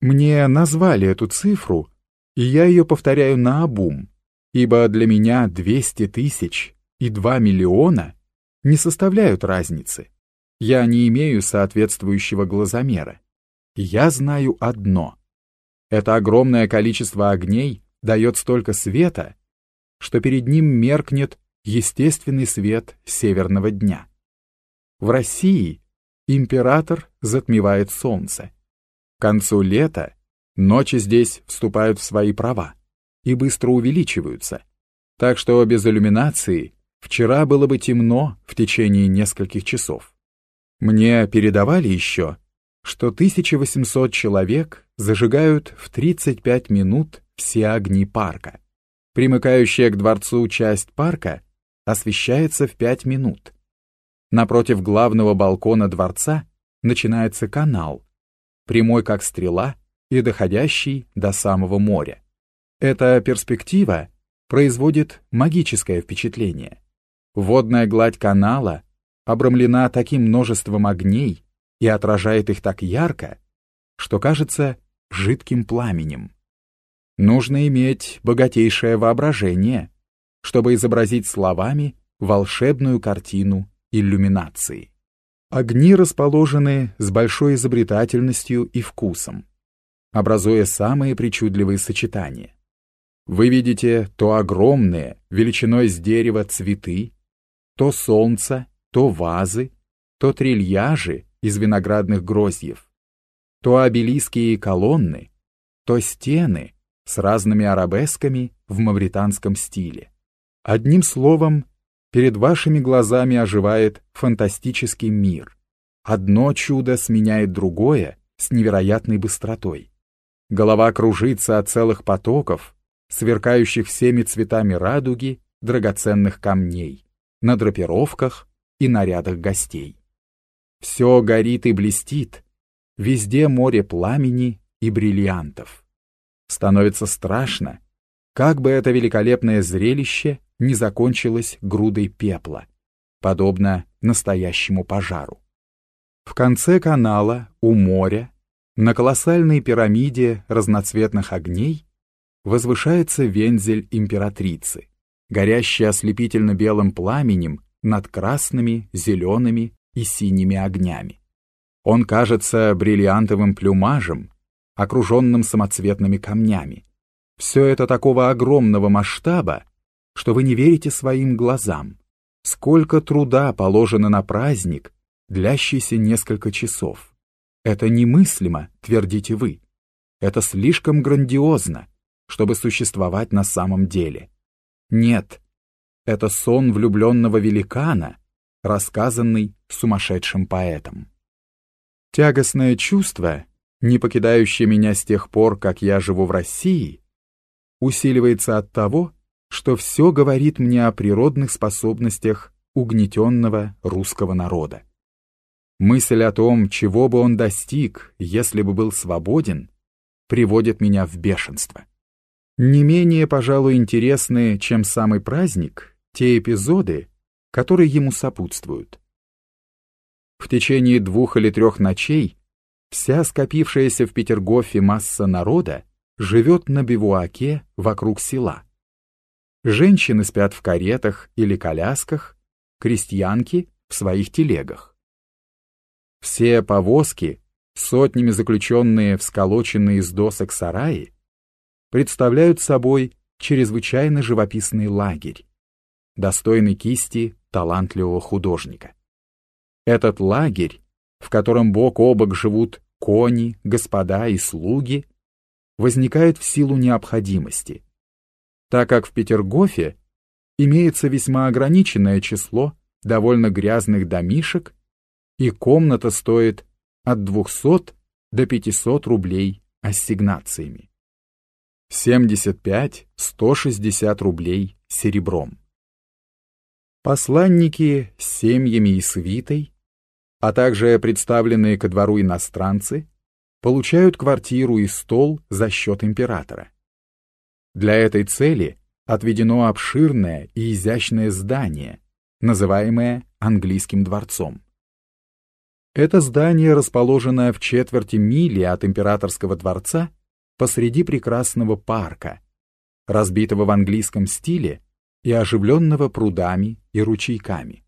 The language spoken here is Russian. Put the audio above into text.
Мне назвали эту цифру, и я ее повторяю наобум, ибо для меня 200 тысяч и 2 миллиона не составляют разницы. Я не имею соответствующего глазомера. Я знаю одно. Это огромное количество огней дает столько света, что перед ним меркнет естественный свет северного дня. В России император затмевает солнце. К концу лета ночи здесь вступают в свои права и быстро увеличиваются, так что без иллюминации вчера было бы темно в течение нескольких часов. Мне передавали еще, что 1800 человек зажигают в 35 минут все огни парка. Примыкающая к дворцу часть парка освещается в 5 минут. Напротив главного балкона дворца начинается канал, прямой как стрела и доходящий до самого моря. Эта перспектива производит магическое впечатление. Водная гладь канала обрамлена таким множеством огней и отражает их так ярко, что кажется жидким пламенем. Нужно иметь богатейшее воображение, чтобы изобразить словами волшебную картину иллюминации. Огни расположены с большой изобретательностью и вкусом, образуя самые причудливые сочетания. Вы видите то огромные, величиной с дерева цветы, то солнце, то вазы, то трильяжи из виноградных гроздьев, то обелиски и колонны, то стены с разными арабесками в мавританском стиле. Одним словом, перед вашими глазами оживает фантастический мир. Одно чудо сменяет другое с невероятной быстротой. Голова кружится от целых потоков, сверкающих всеми цветами радуги, драгоценных камней, на драпировках и нарядах гостей. Все горит и блестит, везде море пламени и бриллиантов. Становится страшно, как бы это великолепное зрелище не закончилось грудой пепла, подобно настоящему пожару. В конце канала, у моря, на колоссальной пирамиде разноцветных огней возвышается вензель императрицы, горящий ослепительно белым пламенем над красными, зелеными и синими огнями. Он кажется бриллиантовым плюмажем, окруженным самоцветными камнями. Все это такого огромного масштаба, что вы не верите своим глазам. Сколько труда положено на праздник, длящийся несколько часов. Это немыслимо, твердите вы. Это слишком грандиозно, чтобы существовать на самом деле. Нет, это сон влюбленного великана, рассказанный сумасшедшим поэтом. Тягостное чувство, не покидающее меня с тех пор, как я живу в России, усиливается от того, что все говорит мне о природных способностях угнетенного русского народа. Мысль о том, чего бы он достиг, если бы был свободен, приводит меня в бешенство. Не менее, пожалуй, интересны, чем самый праздник, те эпизоды, которые ему сопутствуют. В течение двух или трех ночей вся скопившаяся в Петергофе масса народа живет на бивуаке вокруг села Женщины спят в каретах или колясках, крестьянки в своих телегах. Все повозки, сотнями заключенные в сколоченные из досок сараи, представляют собой чрезвычайно живописный лагерь, достойный кисти талантливого художника. Этот лагерь, в котором бок о бок живут кони, господа и слуги, возникает в силу необходимости – так как в Петергофе имеется весьма ограниченное число довольно грязных домишек, и комната стоит от 200 до 500 рублей ассигнациями. 75-160 рублей серебром. Посланники с семьями и свитой, а также представленные ко двору иностранцы, получают квартиру и стол за счет императора. Для этой цели отведено обширное и изящное здание, называемое английским дворцом. Это здание расположено в четверти мили от императорского дворца посреди прекрасного парка, разбитого в английском стиле и оживленного прудами и ручейками.